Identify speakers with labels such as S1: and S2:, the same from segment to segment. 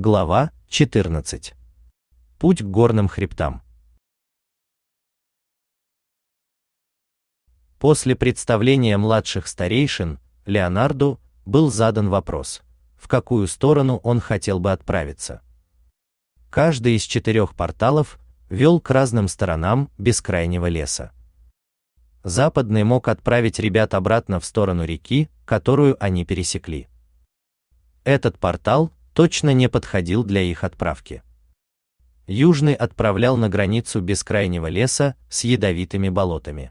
S1: Глава 14. Путь к горным хребтам. После представления младших старейшин Леонарду был задан вопрос, в какую сторону он хотел бы отправиться. Каждый из четырех порталов вел к разным сторонам бескрайнего леса. Западный мог отправить ребят обратно в сторону реки, которую они пересекли. Этот портал точно не подходил для их отправки. Южный отправлял на границу бескрайнего леса с ядовитыми болотами.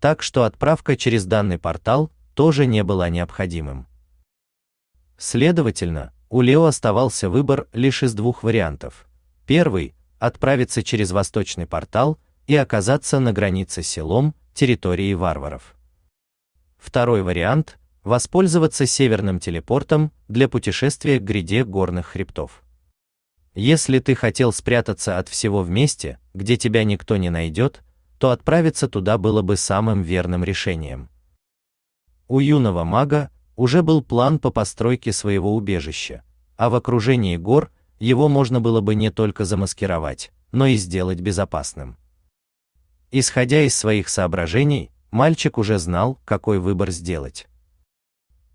S1: Так что отправка через данный портал тоже не была необходимым. Следовательно, у Лео оставался выбор лишь из двух вариантов. Первый отправиться через восточный портал и оказаться на границе селом территории варваров. Второй вариант воспользоваться северным телепортом для путешествия к гряде горных хребтов. Если ты хотел спрятаться от всего вместе, где тебя никто не найдет, то отправиться туда было бы самым верным решением. У юного мага уже был план по постройке своего убежища, а в окружении гор его можно было бы не только замаскировать, но и сделать безопасным. Исходя из своих соображений, мальчик уже знал, какой выбор сделать.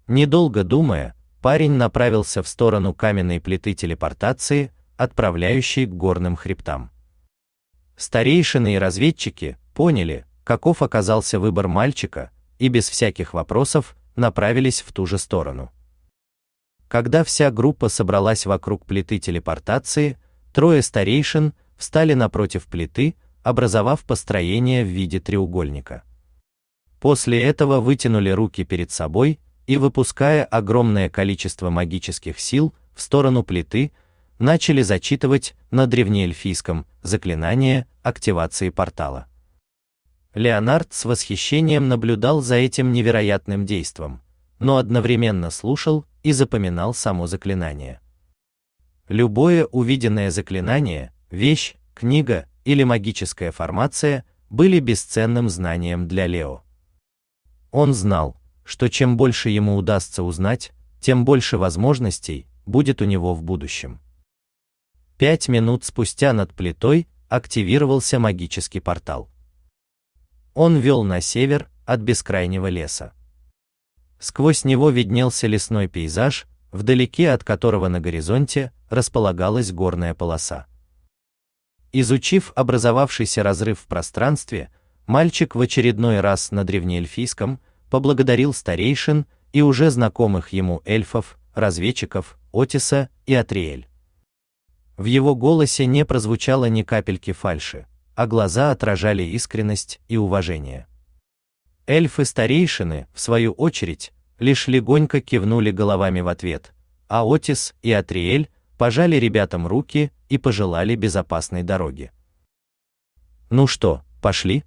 S1: Недолго думая, парень направился в сторону каменной плиты телепортации, отправляющей к горным хребтам. Старейшины и разведчики поняли, каков оказался выбор мальчика, и без всяких вопросов направились в ту же сторону. Когда вся группа собралась вокруг плиты телепортации, трое старейшин встали напротив плиты, образовав построение в виде треугольника. После этого вытянули руки перед собой и, выпуская огромное количество магических сил в сторону плиты, начали зачитывать на древнеэльфийском заклинание активации портала. Леонард с восхищением наблюдал за этим невероятным действом, но одновременно слушал и запоминал само заклинание. Любое увиденное заклинание, вещь, книга или магическая формация были бесценным знанием для Лео. Он знал, что чем больше ему удастся узнать, тем больше возможностей будет у него в будущем. Пять минут спустя над плитой активировался магический портал. Он вел на север от бескрайнего леса. Сквозь него виднелся лесной пейзаж, вдалеке от которого на горизонте располагалась горная полоса. Изучив образовавшийся разрыв в пространстве, мальчик в очередной раз на древнеэльфийском поблагодарил старейшин и уже знакомых ему эльфов, разведчиков, Отиса и Атриэль. В его голосе не прозвучало ни капельки фальши, а глаза отражали искренность и уважение. Эльфы-старейшины, в свою очередь, лишь легонько кивнули головами в ответ, а Отис и Атриэль пожали ребятам руки и пожелали безопасной дороги. Ну что, пошли?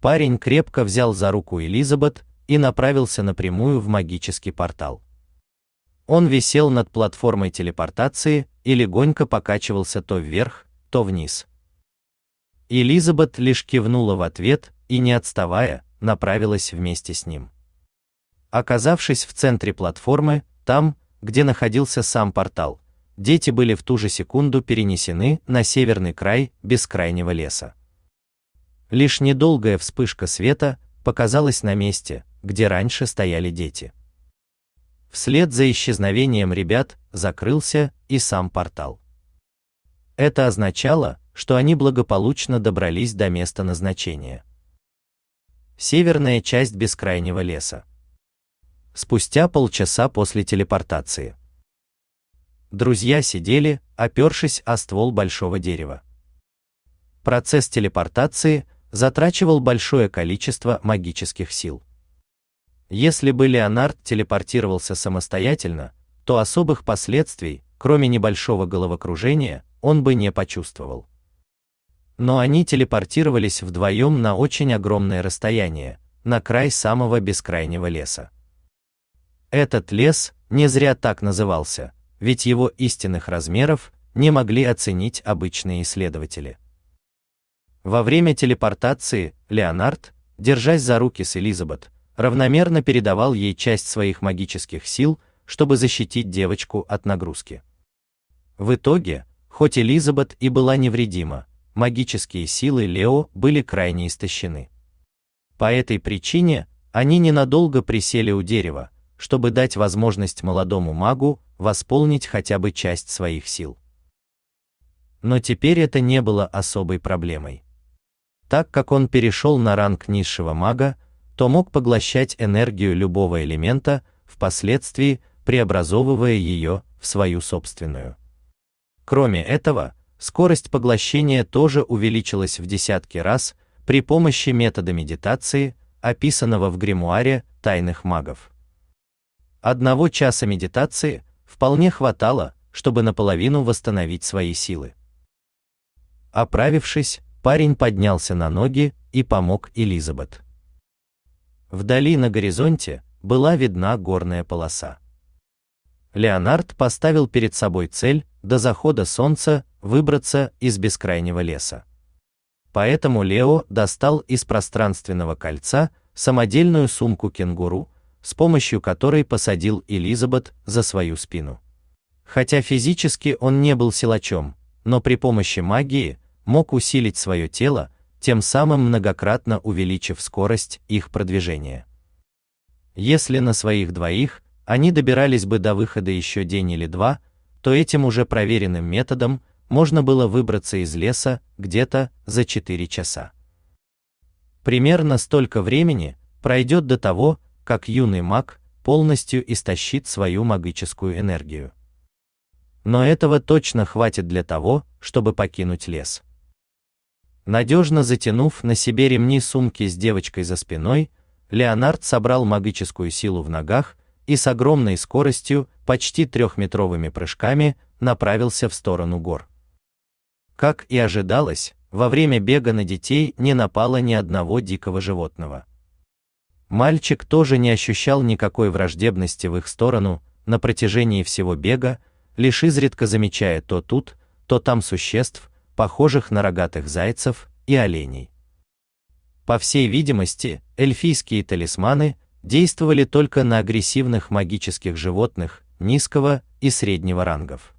S1: Парень крепко взял за руку Элизабет и направился напрямую в магический портал. Он висел над платформой телепортации и легонько покачивался то вверх, то вниз. Элизабет лишь кивнула в ответ и, не отставая, направилась вместе с ним. Оказавшись в центре платформы, там, где находился сам портал, дети были в ту же секунду перенесены на северный край бескрайнего леса. Лишь недолгая вспышка света показалась на месте, где раньше стояли дети. Вслед за исчезновением ребят закрылся и сам портал. Это означало, что они благополучно добрались до места назначения. Северная часть бескрайнего леса. Спустя полчаса после телепортации. Друзья сидели, опершись о ствол большого дерева. Процесс телепортации затрачивал большое количество магических сил. Если бы Леонард телепортировался самостоятельно, то особых последствий, кроме небольшого головокружения, он бы не почувствовал. Но они телепортировались вдвоем на очень огромное расстояние, на край самого бескрайнего леса. Этот лес не зря так назывался, ведь его истинных размеров не могли оценить обычные исследователи. Во время телепортации Леонард, держась за руки с Элизабет, равномерно передавал ей часть своих магических сил, чтобы защитить девочку от нагрузки. В итоге, хоть Элизабет и была невредима, магические силы Лео были крайне истощены. По этой причине они ненадолго присели у дерева, чтобы дать возможность молодому магу восполнить хотя бы часть своих сил. Но теперь это не было особой проблемой. Так как он перешел на ранг низшего мага, то мог поглощать энергию любого элемента, впоследствии преобразовывая ее в свою собственную. Кроме этого, скорость поглощения тоже увеличилась в десятки раз при помощи метода медитации, описанного в гримуаре тайных магов. Одного часа медитации вполне хватало, чтобы наполовину восстановить свои силы. Оправившись, парень поднялся на ноги и помог Элизабет. Вдали на горизонте была видна горная полоса. Леонард поставил перед собой цель до захода солнца выбраться из бескрайнего леса. Поэтому Лео достал из пространственного кольца самодельную сумку кенгуру, с помощью которой посадил Элизабет за свою спину. Хотя физически он не был силачом, но при помощи магии мог усилить свое тело, тем самым многократно увеличив скорость их продвижения. Если на своих двоих они добирались бы до выхода еще день или два, то этим уже проверенным методом можно было выбраться из леса где-то за 4 часа. Примерно столько времени пройдет до того, как юный маг полностью истощит свою магическую энергию. Но этого точно хватит для того, чтобы покинуть лес. Надежно затянув на себе ремни сумки с девочкой за спиной, Леонард собрал магическую силу в ногах и с огромной скоростью, почти трехметровыми прыжками, направился в сторону гор. Как и ожидалось, во время бега на детей не напало ни одного дикого животного. Мальчик тоже не ощущал никакой враждебности в их сторону на протяжении всего бега, лишь изредка замечая то тут, то там существ, похожих на рогатых зайцев и оленей. По всей видимости, эльфийские талисманы действовали только на агрессивных магических животных низкого и среднего рангов.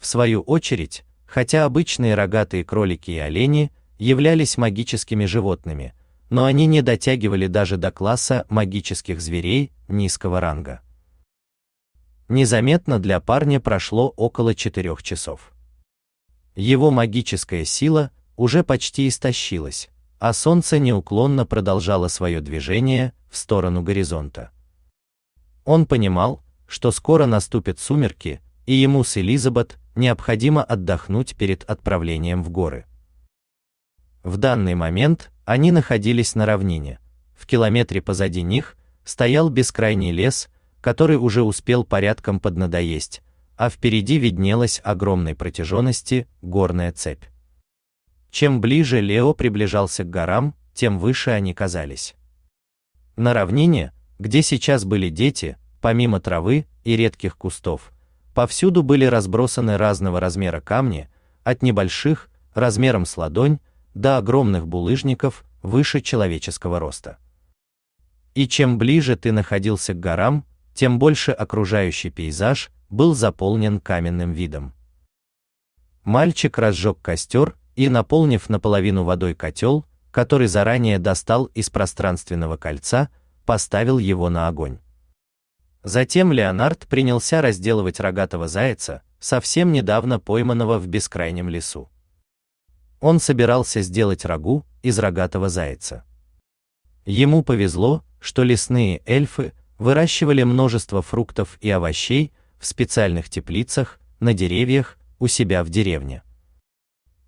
S1: В свою очередь, хотя обычные рогатые кролики и олени являлись магическими животными, но они не дотягивали даже до класса магических зверей низкого ранга. Незаметно для парня прошло около четырех часов. Его магическая сила уже почти истощилась, а солнце неуклонно продолжало свое движение в сторону горизонта. Он понимал, что скоро наступят сумерки, и ему с Элизабет необходимо отдохнуть перед отправлением в горы. В данный момент они находились на равнине. В километре позади них стоял бескрайний лес, который уже успел порядком поднадоесть, а впереди виднелась огромной протяженности горная цепь. Чем ближе Лео приближался к горам, тем выше они казались. На равнине, где сейчас были дети, помимо травы и редких кустов, повсюду были разбросаны разного размера камни, от небольших, размером с ладонь, до огромных булыжников выше человеческого роста. И чем ближе ты находился к горам, тем больше окружающий пейзаж был заполнен каменным видом. Мальчик разжег костер и, наполнив наполовину водой котел, который заранее достал из пространственного кольца, поставил его на огонь. Затем Леонард принялся разделывать рогатого зайца, совсем недавно пойманного в бескрайнем лесу. Он собирался сделать рагу из рогатого зайца. Ему повезло, что лесные эльфы выращивали множество фруктов и овощей в специальных теплицах на деревьях у себя в деревне.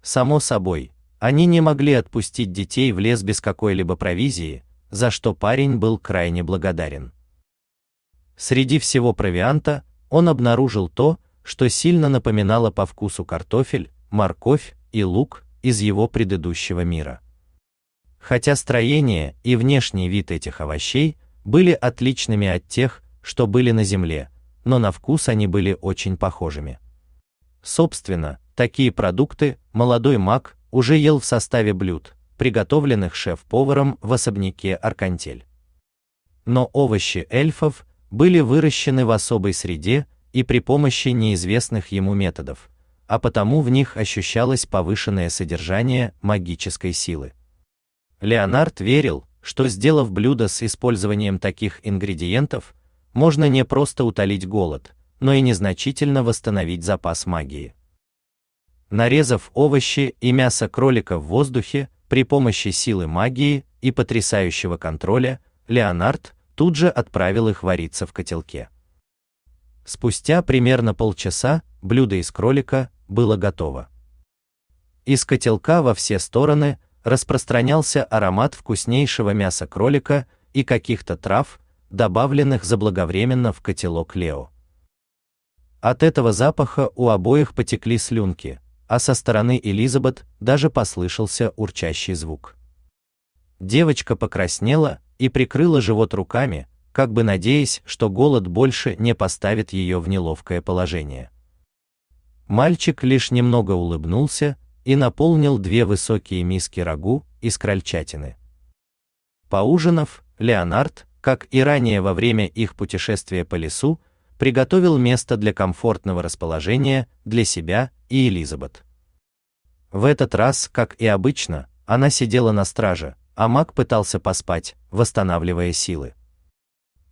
S1: Само собой, они не могли отпустить детей в лес без какой-либо провизии, за что парень был крайне благодарен. Среди всего провианта он обнаружил то, что сильно напоминало по вкусу картофель, морковь и лук из его предыдущего мира. Хотя строение и внешний вид этих овощей были отличными от тех, что были на земле, но на вкус они были очень похожими. Собственно, Такие продукты молодой маг уже ел в составе блюд, приготовленных шеф-поваром в особняке Аркантель. Но овощи эльфов были выращены в особой среде и при помощи неизвестных ему методов, а потому в них ощущалось повышенное содержание магической силы. Леонард верил, что сделав блюдо с использованием таких ингредиентов, можно не просто утолить голод, но и незначительно восстановить запас магии. Нарезав овощи и мясо кролика в воздухе при помощи силы магии и потрясающего контроля, Леонард тут же отправил их вариться в котелке. Спустя примерно полчаса блюдо из кролика было готово. Из котелка во все стороны распространялся аромат вкуснейшего мяса кролика и каких-то трав, добавленных заблаговременно в котелок Лео. От этого запаха у обоих потекли слюнки, а со стороны Элизабет даже послышался урчащий звук. Девочка покраснела и прикрыла живот руками, как бы надеясь, что голод больше не поставит ее в неловкое положение. Мальчик лишь немного улыбнулся и наполнил две высокие миски рагу из крольчатины. Поужинав, Леонард, как и ранее во время их путешествия по лесу, приготовил место для комфортного расположения для себя и Элизабет. В этот раз, как и обычно, она сидела на страже, а Мак пытался поспать, восстанавливая силы.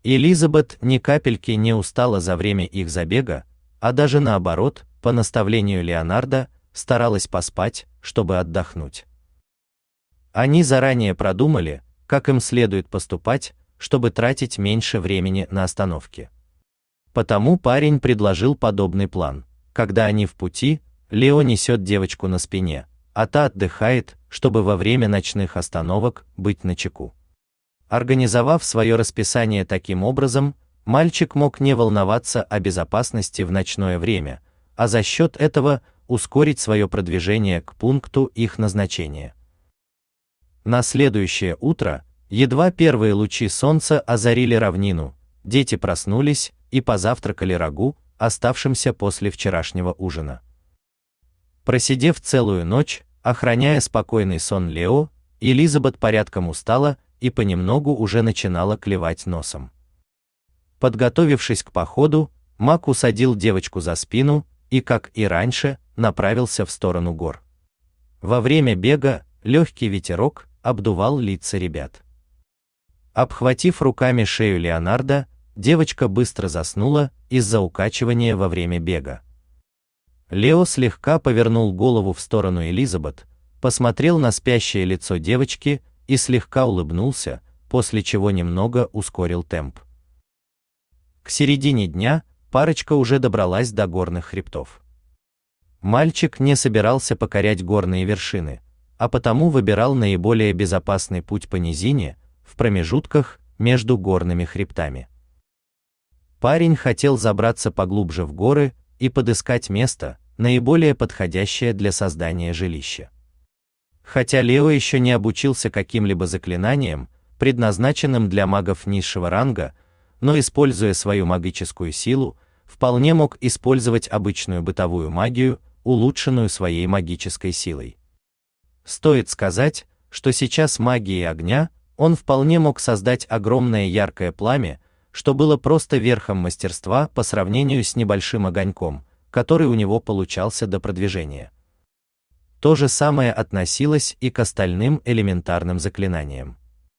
S1: Элизабет ни капельки не устала за время их забега, а даже наоборот, по наставлению Леонардо, старалась поспать, чтобы отдохнуть. Они заранее продумали, как им следует поступать, чтобы тратить меньше времени на остановки. Потому парень предложил подобный план. Когда они в пути, Лео несет девочку на спине, а та отдыхает, чтобы во время ночных остановок быть начеку. Организовав свое расписание таким образом, мальчик мог не волноваться о безопасности в ночное время, а за счет этого ускорить свое продвижение к пункту их назначения. На следующее утро, едва первые лучи солнца озарили равнину, дети проснулись и позавтракали рагу, оставшимся после вчерашнего ужина. Просидев целую ночь, охраняя спокойный сон Лео, Элизабет порядком устала и понемногу уже начинала клевать носом. Подготовившись к походу, Мак усадил девочку за спину и, как и раньше, направился в сторону гор. Во время бега легкий ветерок обдувал лица ребят. Обхватив руками шею Леонардо, девочка быстро заснула из-за укачивания во время бега. Лео слегка повернул голову в сторону Элизабет, посмотрел на спящее лицо девочки и слегка улыбнулся, после чего немного ускорил темп. К середине дня парочка уже добралась до горных хребтов. Мальчик не собирался покорять горные вершины, а потому выбирал наиболее безопасный путь по низине, в промежутках между горными хребтами. Парень хотел забраться поглубже в горы и подыскать место, наиболее подходящее для создания жилища. Хотя Лео еще не обучился каким-либо заклинаниям, предназначенным для магов низшего ранга, но используя свою магическую силу, вполне мог использовать обычную бытовую магию, улучшенную своей магической силой. Стоит сказать, что сейчас магией огня он вполне мог создать огромное яркое пламя, что было просто верхом мастерства по сравнению с небольшим огоньком, который у него получался до продвижения. То же самое относилось и к остальным элементарным заклинаниям.